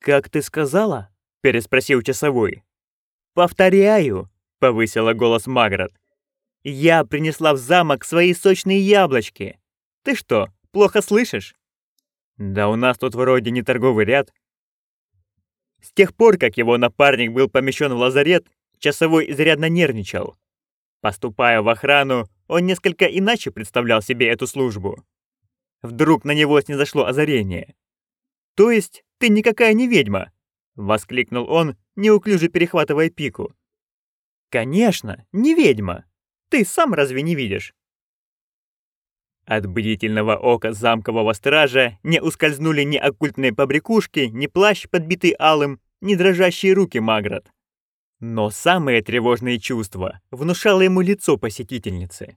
«Как ты сказала?» — переспросил часовой. «Повторяю», — повысила голос Маград. «Я принесла в замок свои сочные яблочки. Ты что, плохо слышишь?» «Да у нас тут вроде не торговый ряд». С тех пор, как его напарник был помещен в лазарет, часовой изрядно нервничал. Поступая в охрану, он несколько иначе представлял себе эту службу. Вдруг на него снизошло озарение. «То есть ты никакая не ведьма?» — воскликнул он, неуклюже перехватывая пику. «Конечно, не ведьма. Ты сам разве не видишь?» От бдительного ока замкового стража не ускользнули ни оккультные побрякушки, ни плащ, подбитый алым, ни дрожащие руки Маград. Но самые тревожные чувства внушало ему лицо посетительницы.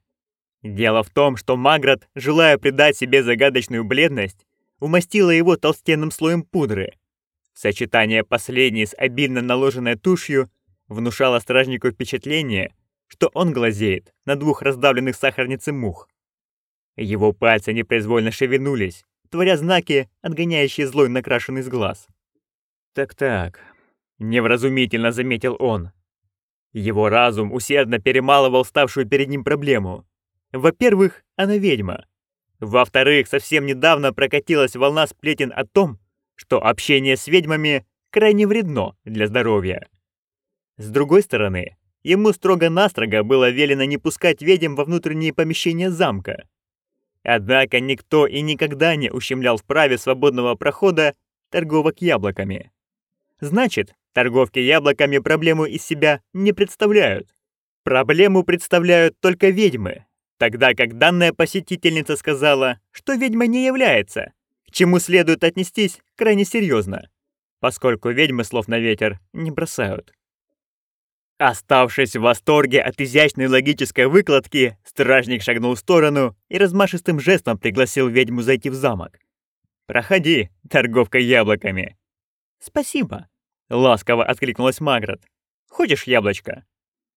Дело в том, что Маград, желая придать себе загадочную бледность, умастила его толстенным слоем пудры. Сочетание последней с обильно наложенной тушью внушало стражнику впечатление, что он глазеет на двух раздавленных сахарницы мух. Его пальцы непроизвольно шевельнулись, творя знаки, отгоняющие злой накрашенный с глаз. «Так-так, невразумительно заметил он. Его разум усердно перемалывал ставшую перед ним проблему. Во-первых, она ведьма. Во-вторых, совсем недавно прокатилась волна сплетен о том, что общение с ведьмами крайне вредно для здоровья. С другой стороны, ему строго-настрого было велено не пускать ведьм во внутренние помещения замка. Однако никто и никогда не ущемлял в праве свободного прохода торговок яблоками. Значит, Торговки яблоками проблему из себя не представляют. Проблему представляют только ведьмы, тогда как данная посетительница сказала, что ведьма не является, к чему следует отнестись крайне серьезно, поскольку ведьмы слов на ветер не бросают. Оставшись в восторге от изящной логической выкладки, стражник шагнул в сторону и размашистым жестом пригласил ведьму зайти в замок. «Проходи, торговка яблоками». «Спасибо», Ласково откликнулась Маград. «Хочешь яблочко?»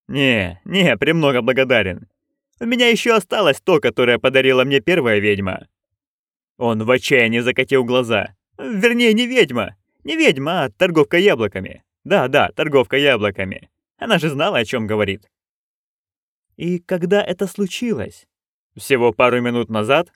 «Не, не, премного благодарен. У меня еще осталось то, которое подарила мне первая ведьма». Он в отчаянии закатил глаза. «Вернее, не ведьма. Не ведьма, а торговка яблоками. Да-да, торговка яблоками. Она же знала, о чем говорит». «И когда это случилось?» «Всего пару минут назад»,